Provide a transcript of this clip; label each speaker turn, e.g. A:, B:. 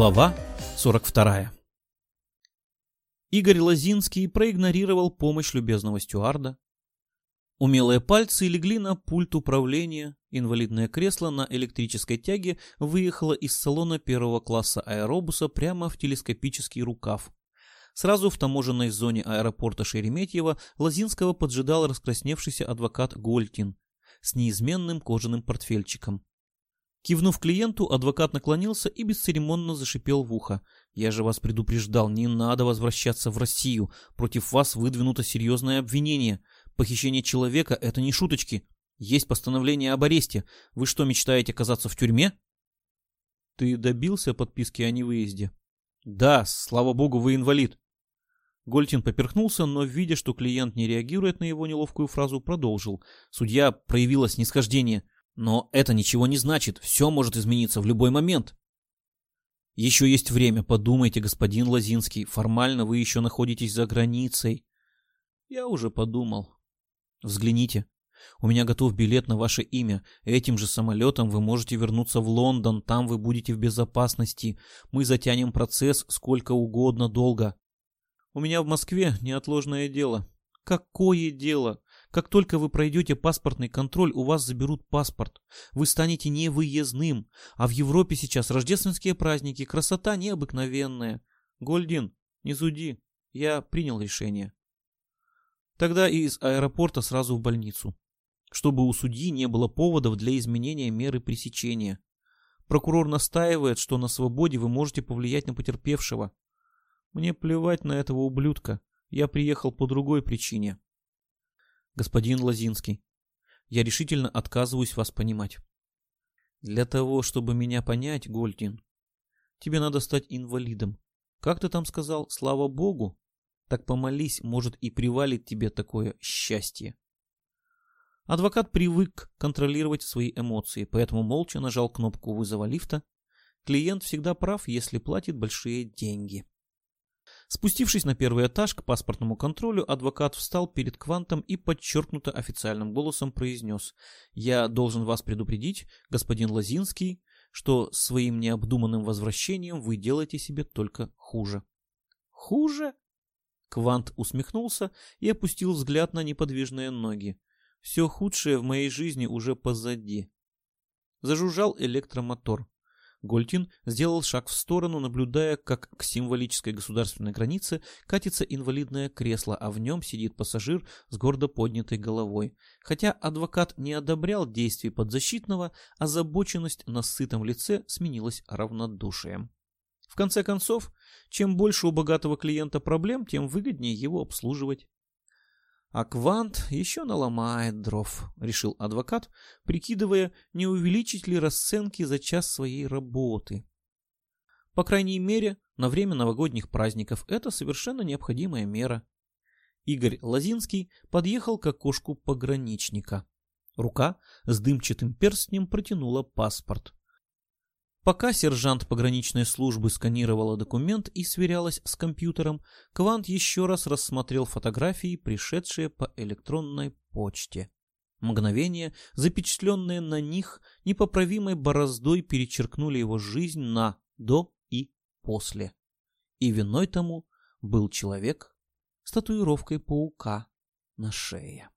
A: Глава 42 Игорь Лозинский проигнорировал помощь любезного стюарда. Умелые пальцы легли на пульт управления, инвалидное кресло на электрической тяге выехало из салона первого класса аэробуса прямо в телескопический рукав. Сразу в таможенной зоне аэропорта Шереметьево Лозинского поджидал раскрасневшийся адвокат Гольтин с неизменным кожаным портфельчиком. Кивнув клиенту, адвокат наклонился и бесцеремонно зашипел в ухо. «Я же вас предупреждал, не надо возвращаться в Россию. Против вас выдвинуто серьезное обвинение. Похищение человека — это не шуточки. Есть постановление об аресте. Вы что, мечтаете оказаться в тюрьме?» «Ты добился подписки о невыезде?» «Да, слава богу, вы инвалид». Гольтин поперхнулся, но, видя, что клиент не реагирует на его неловкую фразу, продолжил. Судья проявила снисхождение — но это ничего не значит, все может измениться в любой момент. Еще есть время, подумайте, господин Лозинский, формально вы еще находитесь за границей. Я уже подумал. Взгляните, у меня готов билет на ваше имя. Этим же самолетом вы можете вернуться в Лондон, там вы будете в безопасности. Мы затянем процесс сколько угодно долго. У меня в Москве неотложное дело. Какое дело? Как только вы пройдете паспортный контроль, у вас заберут паспорт. Вы станете невыездным. А в Европе сейчас рождественские праздники, красота необыкновенная. Гольдин, не суди. Я принял решение. Тогда из аэропорта сразу в больницу. Чтобы у судьи не было поводов для изменения меры пресечения. Прокурор настаивает, что на свободе вы можете повлиять на потерпевшего. Мне плевать на этого ублюдка. Я приехал по другой причине господин Лозинский. Я решительно отказываюсь вас понимать. Для того, чтобы меня понять, Гольдин, тебе надо стать инвалидом. Как ты там сказал, слава богу? Так помолись, может и привалит тебе такое счастье. Адвокат привык контролировать свои эмоции, поэтому молча нажал кнопку вызова лифта. Клиент всегда прав, если платит большие деньги. Спустившись на первый этаж к паспортному контролю, адвокат встал перед Квантом и подчеркнуто официальным голосом произнес «Я должен вас предупредить, господин Лозинский, что своим необдуманным возвращением вы делаете себе только хуже». «Хуже?» Квант усмехнулся и опустил взгляд на неподвижные ноги. «Все худшее в моей жизни уже позади». Зажужжал электромотор. Гольтин сделал шаг в сторону, наблюдая, как к символической государственной границе катится инвалидное кресло, а в нем сидит пассажир с гордо поднятой головой. Хотя адвокат не одобрял действий подзащитного, озабоченность на сытом лице сменилась равнодушием. В конце концов, чем больше у богатого клиента проблем, тем выгоднее его обслуживать. А Квант еще наломает дров, решил адвокат, прикидывая, не увеличить ли расценки за час своей работы. По крайней мере, на время новогодних праздников это совершенно необходимая мера. Игорь Лозинский подъехал к окошку пограничника. Рука с дымчатым перстнем протянула паспорт. Пока сержант пограничной службы сканировала документ и сверялась с компьютером, Квант еще раз рассмотрел фотографии, пришедшие по электронной почте. Мгновения, запечатленные на них, непоправимой бороздой перечеркнули его жизнь на «до» и «после». И виной тому был человек с татуировкой паука на шее.